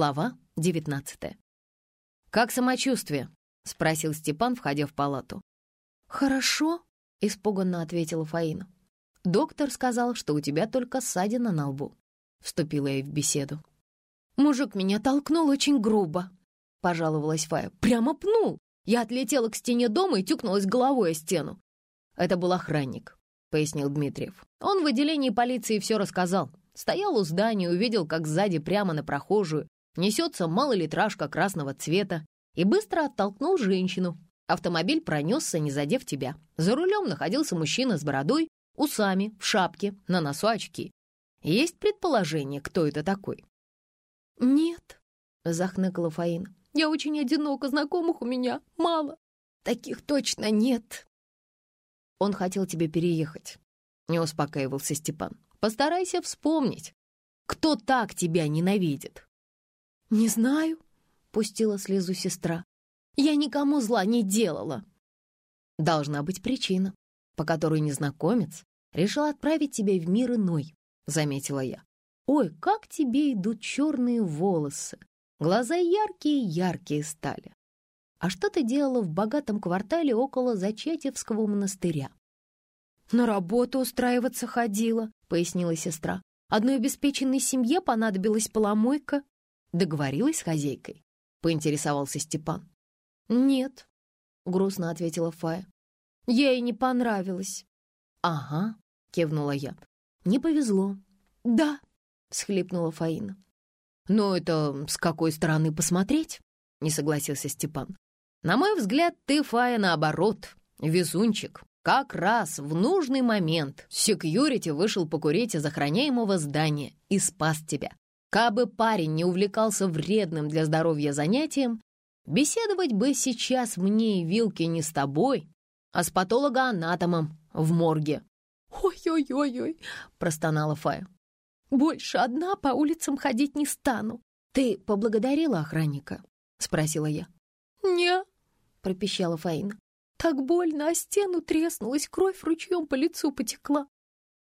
Глава 19 «Как самочувствие?» — спросил Степан, входя в палату. «Хорошо», — испуганно ответила Фаина. «Доктор сказал, что у тебя только ссадина на лбу», — вступила я в беседу. «Мужик меня толкнул очень грубо», — пожаловалась Фая. «Прямо пнул. Я отлетела к стене дома и тюкнулась головой о стену». «Это был охранник», — пояснил Дмитриев. «Он в отделении полиции все рассказал. Стоял у здания, увидел, как сзади прямо на прохожую несется малолитражка красного цвета и быстро оттолкнул женщину. Автомобиль пронесся, не задев тебя. За рулем находился мужчина с бородой, усами, в шапке, на носу очки. Есть предположение, кто это такой?» «Нет», — захныкала Фаина. «Я очень одинока, знакомых у меня мало. Таких точно нет». «Он хотел тебе переехать», — не успокаивался Степан. «Постарайся вспомнить, кто так тебя ненавидит». «Не знаю», — пустила слезу сестра. «Я никому зла не делала». «Должна быть причина, по которой незнакомец решил отправить тебя в мир иной», — заметила я. «Ой, как тебе идут черные волосы! Глаза яркие-яркие стали. А что ты делала в богатом квартале около Зачатевского монастыря?» «На работу устраиваться ходила», — пояснила сестра. «Одной обеспеченной семье понадобилась поломойка». Договорилась с хозяйкой?» — поинтересовался Степан. «Нет», — грустно ответила Фая. «Ей не понравилось». «Ага», — кивнула я. «Не повезло». «Да», — всхлипнула Фаина. «Но это с какой стороны посмотреть?» — не согласился Степан. «На мой взгляд, ты, Фая, наоборот, везунчик. Как раз в нужный момент секьюрити вышел покурить из охраняемого здания и спас тебя. Кабы парень не увлекался вредным для здоровья занятием, беседовать бы сейчас мне и Вилке не с тобой, а с патологоанатомом в морге. «Ой-ой-ой-ой!» — простонала Фая. «Больше одна по улицам ходить не стану». «Ты поблагодарила охранника?» — спросила я. «Не», — пропищала Фаина. «Так больно, а стену треснулась, кровь ручьем по лицу потекла».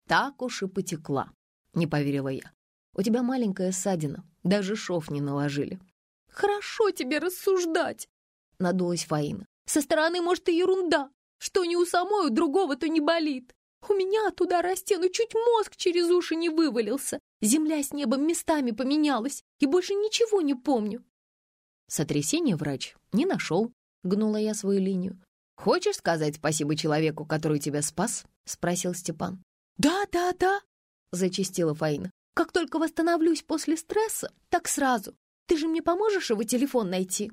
«Так уж и потекла», — не поверила я. У тебя маленькая ссадина, даже шов не наложили». «Хорошо тебе рассуждать», — надулась Фаина. «Со стороны, может, и ерунда. Что не у самой, у другого то не болит. У меня от удара стену чуть мозг через уши не вывалился. Земля с небом местами поменялась, и больше ничего не помню». Сотрясение врач не нашел, гнула я свою линию. «Хочешь сказать спасибо человеку, который тебя спас?» — спросил Степан. «Да, да, да», — зачастила Фаина. Как только восстановлюсь после стресса, так сразу. Ты же мне поможешь его телефон найти?»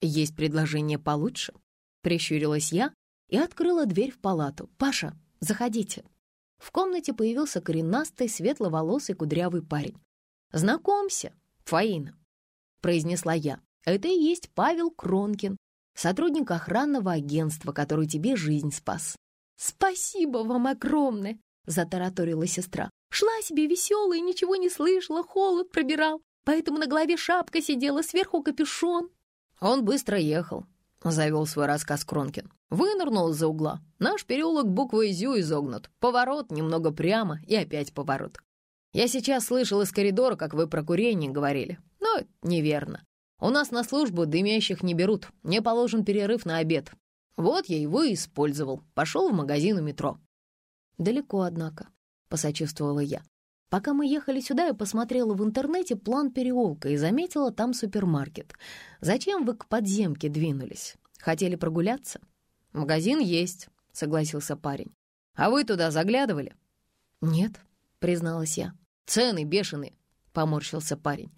«Есть предложение получше», — прищурилась я и открыла дверь в палату. «Паша, заходите». В комнате появился коренастый, светловолосый, кудрявый парень. «Знакомься, Фаина», — произнесла я. «Это и есть Павел Кронкин, сотрудник охранного агентства, который тебе жизнь спас». «Спасибо вам огромное!» — затараторила сестра. Шла себе веселая, ничего не слышала, холод пробирал, поэтому на голове шапка сидела, сверху капюшон. Он быстро ехал, — завел свой рассказ Кронкин. Вынырнул из-за угла. Наш переулок буквой «Зю» изогнут. Поворот немного прямо и опять поворот. Я сейчас слышал из коридора, как вы про курение говорили. Но неверно. У нас на службу дымящих не берут. Мне положен перерыв на обед. Вот я его и использовал. Пошел в магазин у метро. Далеко, однако. — посочувствовала я. Пока мы ехали сюда, я посмотрела в интернете план переулка и заметила там супермаркет. Зачем вы к подземке двинулись? Хотели прогуляться? Магазин есть, согласился парень. А вы туда заглядывали? Нет, призналась я. Цены бешеные, поморщился парень.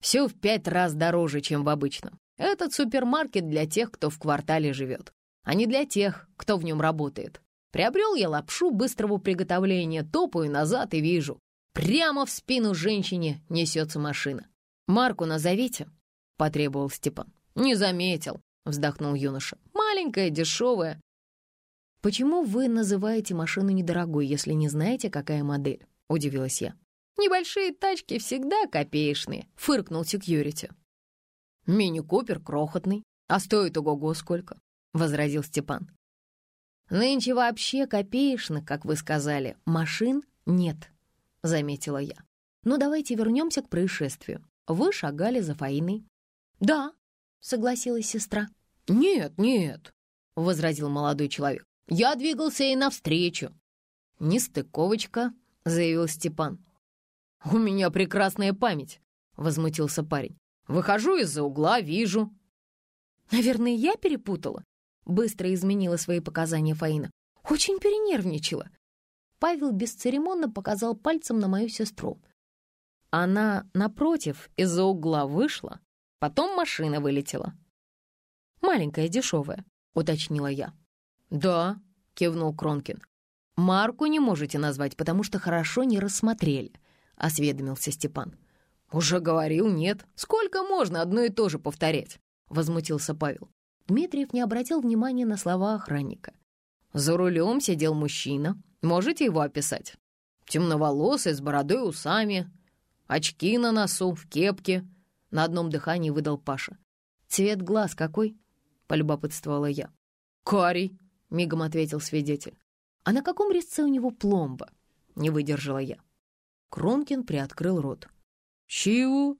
Все в пять раз дороже, чем в обычном. Этот супермаркет для тех, кто в квартале живет, а не для тех, кто в нем работает. Приобрел я лапшу быстрого приготовления, топаю назад и вижу. Прямо в спину женщине несется машина. «Марку назовите», — потребовал Степан. «Не заметил», — вздохнул юноша. «Маленькая, дешевая». «Почему вы называете машину недорогой, если не знаете, какая модель?» — удивилась я. «Небольшие тачки всегда копеечные», — фыркнул секьюрити. «Мини-купер крохотный. А стоит ого-го сколько?» — возразил Степан. «Нынче вообще копеечных, как вы сказали, машин нет», — заметила я. «Но давайте вернемся к происшествию. Вы шагали за Фаиной. «Да», — согласилась сестра. «Нет, нет», — возразил молодой человек. «Я двигался ей навстречу». «Нестыковочка», — заявил Степан. «У меня прекрасная память», — возмутился парень. «Выхожу из-за угла, вижу». «Наверное, я перепутала?» Быстро изменила свои показания Фаина. «Очень перенервничала». Павел бесцеремонно показал пальцем на мою сестру. Она, напротив, из-за угла вышла, потом машина вылетела. «Маленькая, дешевая», — уточнила я. «Да», — кивнул Кронкин. «Марку не можете назвать, потому что хорошо не рассмотрели», — осведомился Степан. «Уже говорил, нет. Сколько можно одно и то же повторять?» — возмутился Павел. Дмитриев не обратил внимания на слова охранника. «За рулем сидел мужчина. Можете его описать? Темноволосый, с бородой и усами, очки на носу, в кепке». На одном дыхании выдал Паша. «Цвет глаз какой?» — полюбопытствовала я. «Карий», — мигом ответил свидетель. «А на каком резце у него пломба?» — не выдержала я. Кронкин приоткрыл рот. «Чего?»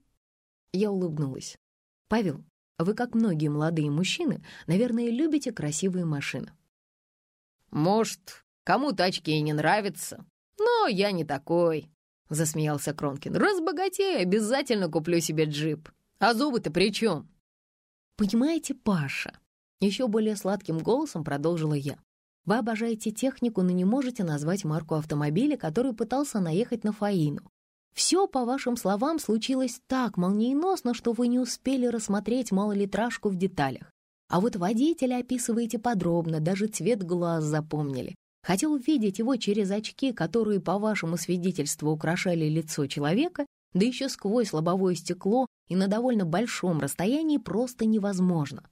Я улыбнулась. «Павел, вы, как многие молодые мужчины, наверное, любите красивые машины». «Может, кому тачки и не нравятся, но я не такой», — засмеялся Кронкин. «Разбогатею, обязательно куплю себе джип. А зубы-то при чем?» «Понимаете, Паша?» Еще более сладким голосом продолжила я. «Вы обожаете технику, но не можете назвать марку автомобиля, который пытался наехать на Фаину. Все, по вашим словам, случилось так молниеносно, что вы не успели рассмотреть малолитражку в деталях. А вот водителя описываете подробно, даже цвет глаз запомнили. Хотел видеть его через очки, которые, по вашему свидетельству, украшали лицо человека, да еще сквозь лобовое стекло и на довольно большом расстоянии просто невозможно.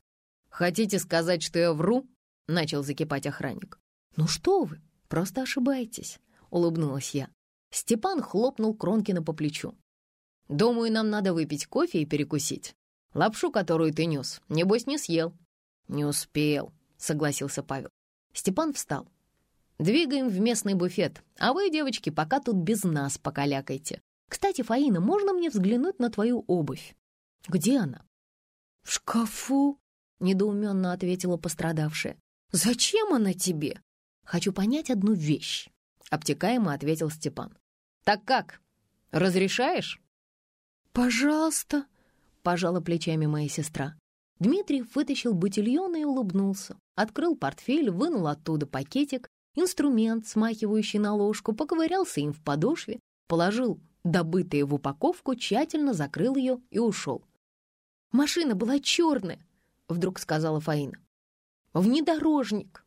«Хотите сказать, что я вру?» — начал закипать охранник. «Ну что вы, просто ошибаетесь», — улыбнулась я. Степан хлопнул Кронкина по плечу. «Думаю, нам надо выпить кофе и перекусить. Лапшу, которую ты нес, небось, не съел». «Не успел», — согласился Павел. Степан встал. «Двигаем в местный буфет, а вы, девочки, пока тут без нас покалякайте. Кстати, Фаина, можно мне взглянуть на твою обувь?» «Где она?» «В шкафу», — недоуменно ответила пострадавшая. «Зачем она тебе?» «Хочу понять одну вещь», — обтекаемо ответил Степан. «Так как? Разрешаешь?» «Пожалуйста», — пожала плечами моя сестра. Дмитриев вытащил бутильон и улыбнулся. Открыл портфель, вынул оттуда пакетик, инструмент, смахивающий на ложку, поковырялся им в подошве, положил добытые в упаковку, тщательно закрыл ее и ушел. «Машина была черная», — вдруг сказала Фаина. «Внедорожник».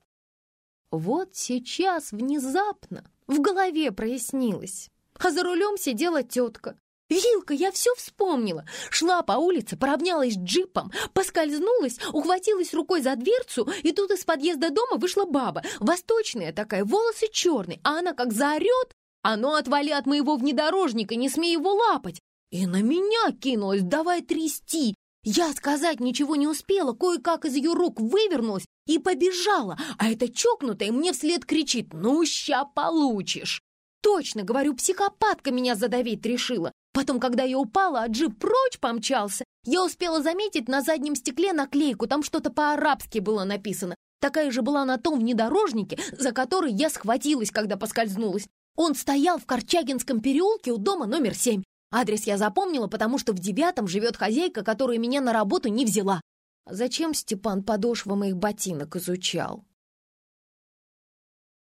Вот сейчас внезапно в голове прояснилось, а за рулем сидела тетка. «Вилка, я все вспомнила. Шла по улице, поравнялась с джипом, поскользнулась, ухватилась рукой за дверцу, и тут из подъезда дома вышла баба, восточная такая, волосы черные, а она как заорет, «А ну, отвали от моего внедорожника, не смей его лапать!» И на меня кинулась, давай трясти. Я сказать ничего не успела, кое-как из ее рук вывернулась и побежала, а эта чокнутая мне вслед кричит «Ну, ща получишь!» Точно, говорю, психопатка меня задавить решила. Потом, когда я упала, а джип прочь помчался, я успела заметить на заднем стекле наклейку, там что-то по-арабски было написано. Такая же была на том внедорожнике, за который я схватилась, когда поскользнулась. Он стоял в Корчагинском переулке у дома номер семь. Адрес я запомнила, потому что в девятом живет хозяйка, которая меня на работу не взяла. Зачем Степан подошвы моих ботинок изучал?